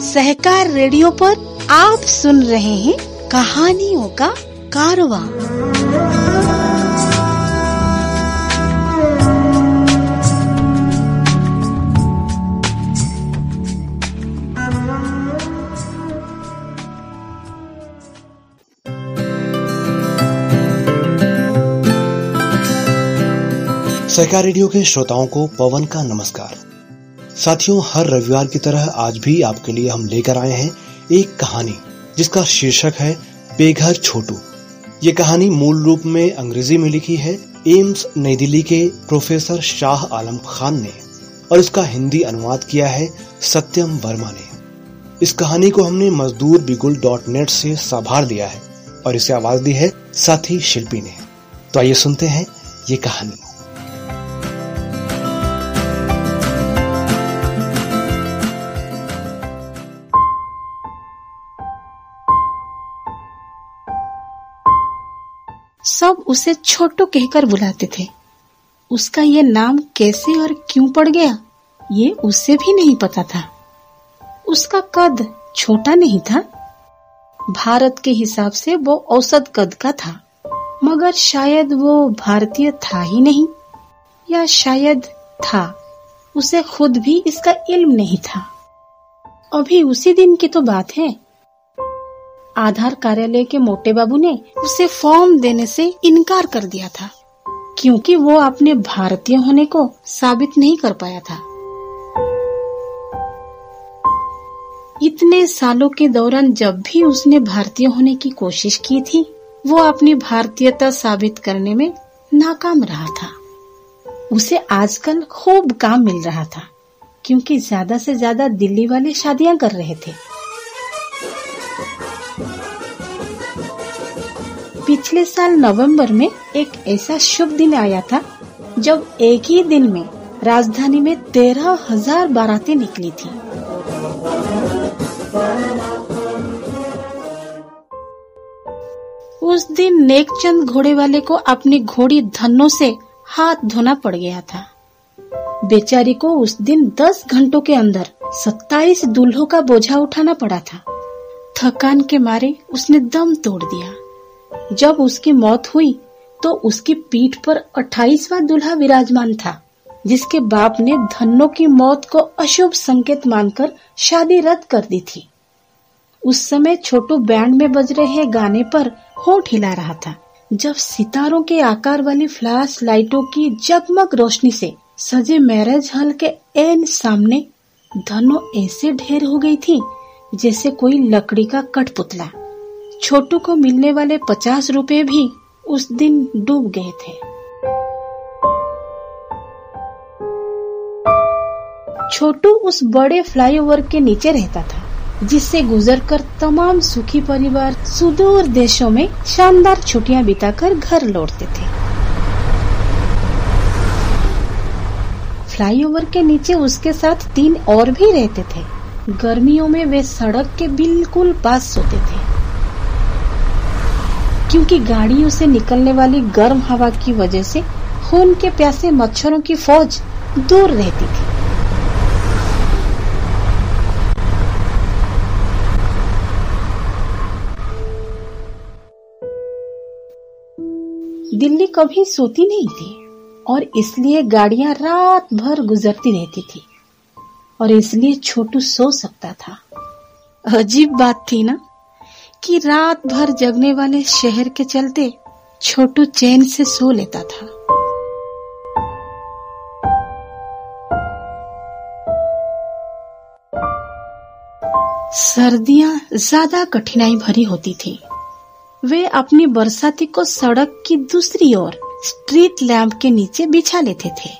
सहकार radio पर आप सुन रहे हैं कहानियों का कारवा। सहकार रेडियो के श्रोताओं को पवन का नमस्कार। साथियों, हर रविवार की तरह आज भी आपके लिए हम लेकर आए हैं एक कहानी, जिसका शीर्षक है बेघर छोटू। ये कहानी मूल रूप में अंग्रेज़ी में लिखी है। एम्स, नई दिल्ली के प्रोफेसर शाह आलम खान ने और इसका हिंदी अनुवाद किया है सत्यम वर्मा ने। इस कहानी को हमने मजदूर बिगुल डॉट नेट से संभार लिया है और इसे आवाज़ दी है साथी शिल्पी ने। तो आइए सुनते हैं ये कहानी। सब उसे छोटू कहकर बुलाते थे। उसका ये नाम कैसे और क्यों पड़ गया, ये उसे भी नहीं पता था। उसका कद छोटा नहीं था। भारत के हिसाब से वो औसत कद का था, मगर शायद वो भारतीय था ही नहीं, या शायद था। उसे खुद भी इसका इल्म नहीं था। अभी उसी दिन की तो बात है। आधार कार्यालय के मोटे बाबू ने उसे फॉर्म देने से इनकार कर दिया था, क्योंकि वो अपने भारतीय होने को साबित नहीं कर पाया था। इतने सालों के दौरान जब भी उसने भारतीय होने की कोशिश की थी, वो अपनी भारतीयता साबित करने में नाकाम रहा था। उसे आजकल खूब काम मिल रहा था, क्योंकि ज़्यादा से ज़्यादा दिल्ली वाले शादियाँ कर रहे थे। पिछले साल नवंबर में एक ऐसा शुभ दिन आया था, जब एक ही दिन में राजधानी में तेरह हज़ार बारातें निकली थी। उस दिन नेकचंद घोड़े वाले को अपनी घोड़ी धनों से हाथ धोना पड़ गया था। बेचारी को उस दिन दस घंटों के अंदर सत्ताईस दूल्हों का बोझा उठाना पड़ा था। थकान के मारे उसने दम तोड़ दिया। जब उसकी मौत हुई तो उसकी पीठ पर अट्ठाईसवा दूल्हा विराजमान था, जिसके बाप ने धन्नो की मौत को अशुभ संकेत मानकर शादी रद्द कर दी थी। उस समय छोटू बैंड में बज रहे गाने पर होठ हिला रहा था, जब सितारों के आकार वाली फ्लैश लाइटों की जगमग रोशनी से सजे मैरिज हॉल के एन सामने धनो ऐसे ढेर हो गई थी, जैसे कोई लकड़ी का कठपुतला। छोटू को मिलने वाले पचास रुपए भी उस दिन डूब गए थे। छोटू उस बड़े फ्लाईओवर के नीचे रहता था, जिससे गुजरकर तमाम सुखी परिवार सुदूर देशों में शानदार छुट्टियाँ बिताकर घर लौटते थे। फ्लाईओवर के नीचे उसके साथ तीन और भी रहते थे। गर्मियों में वे सड़क के बिल्कुल पास सोते थे। क्योंकि गाड़ियों से निकलने वाली गर्म हवा की वजह से खून के प्यासे मच्छरों की फौज दूर रहती थी। दिल्ली कभी सोती नहीं थी और इसलिए गाड़ियाँ रात भर गुजरती रहती थी और इसलिए छोटू सो सकता था। अजीब बात थी ना? कि रात भर जगने वाले शहर के चलते छोटू चैन से सो लेता था। सर्दियाँ ज़्यादा कठिनाई भरी होती थी। वे अपनी बरसाती को सड़क की दूसरी ओर स्ट्रीट लैंप के नीचे बिछा लेते थे।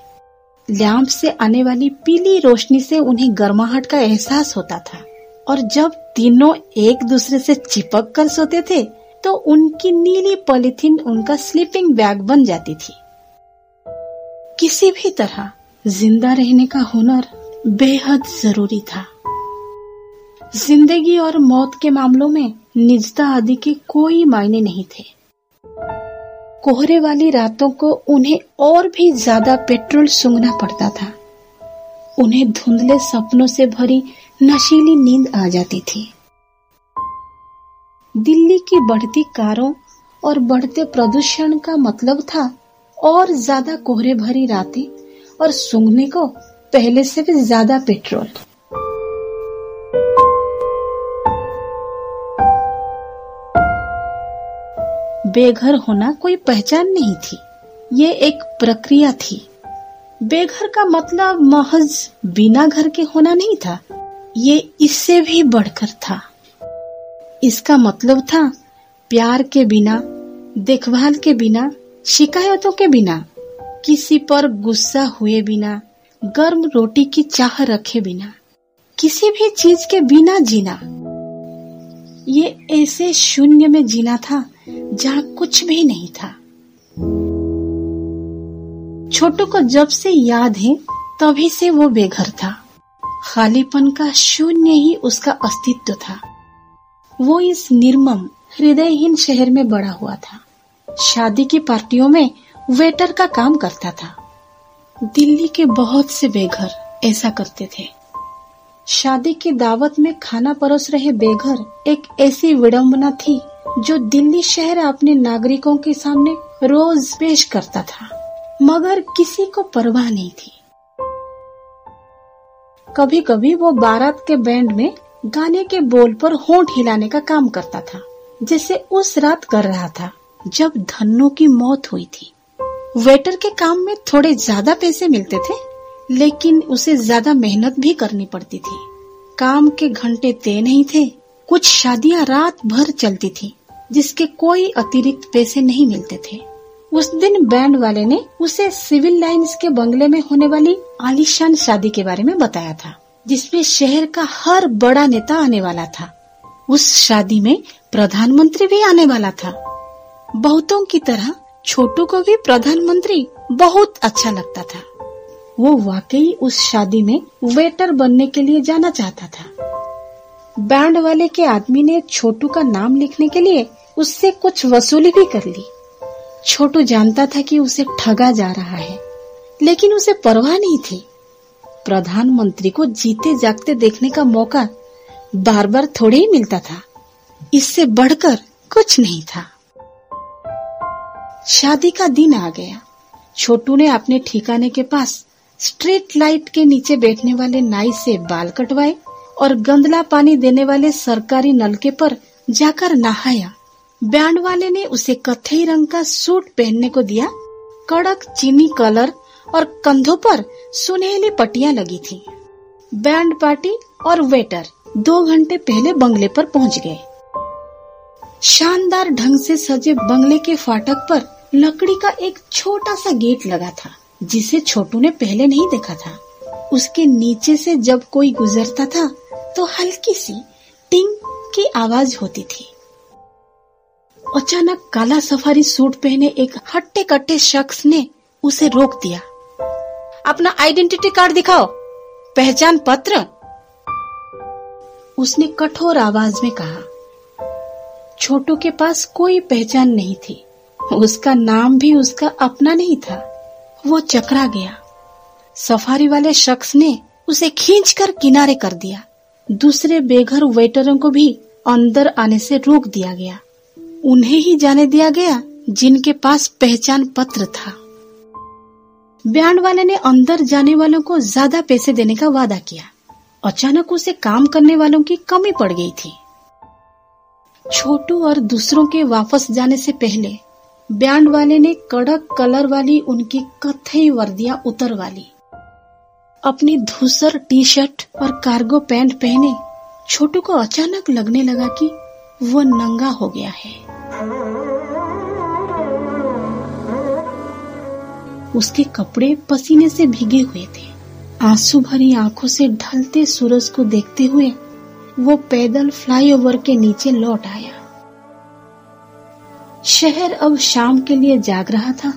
लैंप से आने वाली पीली रोशनी से उन्हें गर्माहट का एहसास होता था। और जब तीनों एक दूसरे से चिपक कर सोते थे तो उनकी नीली पॉलिथीन उनका स्लीपिंग बैग बन जाती थी। किसी भी तरह ज़िंदा रहने का हुनर बेहद ज़रूरी था। ज़िंदगी और मौत के मामलों में निजता आदि के कोई मायने नहीं थे। कोहरे वाली रातों को उन्हें और भी ज़्यादा पेट्रोल सूंघना पड़ता था। उन्हें धुंधले सपनों से भरी नशीली नींद आ जाती थी। दिल्ली की बढ़ती कारों और बढ़ते प्रदूषण का मतलब था और ज़्यादा कोहरे भरी रातें और सूंघने को पहले से भी ज़्यादा पेट्रोल। बेघर होना कोई पहचान नहीं थी। ये एक प्रक्रिया थी। बेघर का मतलब महज बिना घर के होना नहीं था ये इससे भी बढ़कर था। इसका मतलब था प्यार के बिना, देखभाल के बिना, शिकायतों के बिना, किसी पर गुस्सा हुए बिना, गर्म रोटी की चाह रखे बिना, किसी भी चीज़ के बिना जीना। ये ऐसे शून्य में जीना था जहाँ कुछ भी नहीं था। छोटू को जब से याद है, तभी से वो बेघर था। खालीपन का शून्य ही उसका अस्तित्व था। वो इस निर्मम, हृदयहीन शहर में बड़ा हुआ था। शादी की पार्टियों में वेटर का काम करता था। दिल्ली के बहुत से बेघर ऐसा करते थे। शादी की दावत में खाना परोस रहे बेघर एक ऐसी विडंबना थी, जो दिल्ली शहर अपने नागरिकों के सामने रोज पेश करता था। मगर किसी को परवाह नहीं थी। कभी कभी वो बारात के बैंड में गाने के बोल पर होंठ हिलाने का काम करता था, जैसे उस रात कर रहा था, जब धन्नो की मौत हुई थी। वेटर के काम में थोड़े ज़्यादा पैसे मिलते थे, लेकिन उसे ज़्यादा मेहनत भी करनी पड़ती थी। काम के घंटे तय नहीं थे, कुछ शादियाँ रात भर चलती थी, जिसके कोई अतिरिक्त पैसे नहीं मिलते थे। उस दिन बैंड वाले ने उसे सिविल लाइंस के बंगले में होने वाली आलिशान शादी के बारे में बताया था, जिसमें शहर का हर बड़ा नेता आने वाला था। उस शादी में प्रधानमंत्री भी आने वाला था। बहुतों की तरह छोटू को भी प्रधानमंत्री बहुत अच्छा लगता था। वो वाकई उस शादी में वेटर बनने के लिए जाना चाहता था। बैंड वाले के आदमी ने छोटू का नाम लिखने के लिए उससे कुछ वसूली भी कर ली। छोटू जानता था कि उसे ठगा जा रहा है, लेकिन उसे परवाह नहीं थी। प्रधानमंत्री को जीते जागते देखने का मौका बार बार थोड़े ही मिलता था। इससे बढ़कर कुछ नहीं था। शादी का दिन आ गया। छोटू ने अपने ठिकाने के पास स्ट्रीट लाइट के नीचे बैठने वाले नाई से बाल कटवाए और गंदला पानी देने वाले सरकारी नलके पर जाकर नहाया। बैंड वाले ने उसे कथई रंग का सूट पहनने को दिया। कड़क, चीनी कलर और कंधों पर सुनहली पट्टियाँ लगी थी। बैंड पार्टी और वेटर दो घंटे पहले बंगले पर पहुँच गए। शानदार ढंग से सजे बंगले के फाटक पर लकड़ी का एक छोटा सा गेट लगा था, जिसे छोटू ने पहले नहीं देखा था। उसके नीचे से जब कोई गुजरता था तो हल्की सी टिंग की आवाज़ होती थी। अचानक काला सफारी सूट पहने एक हट्टे कट्टे शख्स ने उसे रोक दिया। अपना आइडेंटिटी कार्ड दिखाओ। पहचान पत्र। उसने कठोर आवाज़ में कहा, छोटू के पास कोई पहचान नहीं थी। उसका नाम भी उसका अपना नहीं था। वो चकरा गया। सफारी वाले शख्स ने उसे खींचकर किनारे कर दिया। दूसरे बेघर वेटरों को भी अंदर आने से रोक दिया गया। उन्हें ही जाने दिया गया, जिनके पास पहचान पत्र था। बैंड वाले ने अंदर जाने वालों को ज़्यादा पैसे देने का वादा किया। अचानक उसे काम करने वालों की कमी पड़ गई थी। छोटू और दूसरों के वापस जाने से पहले बैंड वाले ने कड़क कलर वाली उनकी कथई वर्दियाँ उतरवा ली अपनी धूसर टी शर्ट और कार्गो पैंट पहने, छोटू को अचानक लगने लगा कि वो नंगा हो गया है। उसके कपड़े पसीने से भीगे हुए थे। आँसू भरी आँखों से ढलते सूरज को देखते हुए वो पैदल फ्लाईओवर के नीचे लौट आया। शहर अब शाम के लिए जाग रहा था।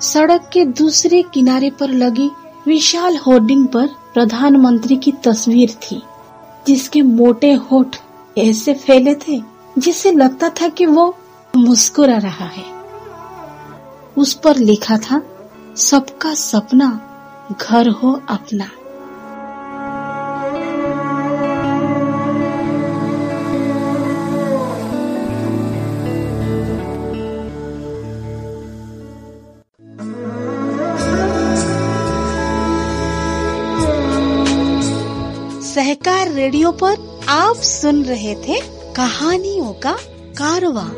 सड़क के दूसरे किनारे पर लगी विशाल होर्डिंग पर प्रधानमंत्री की तस्वीर थी, जिसके मोटे होठ ऐसे फैले थे जिससे लगता था कि वो मुस्कुरा रहा है। उस पर लिखा था, सबका सपना घर हो अपना। सहकार रेडियो पर आप सुन रहे थे कहानियों का कारवा।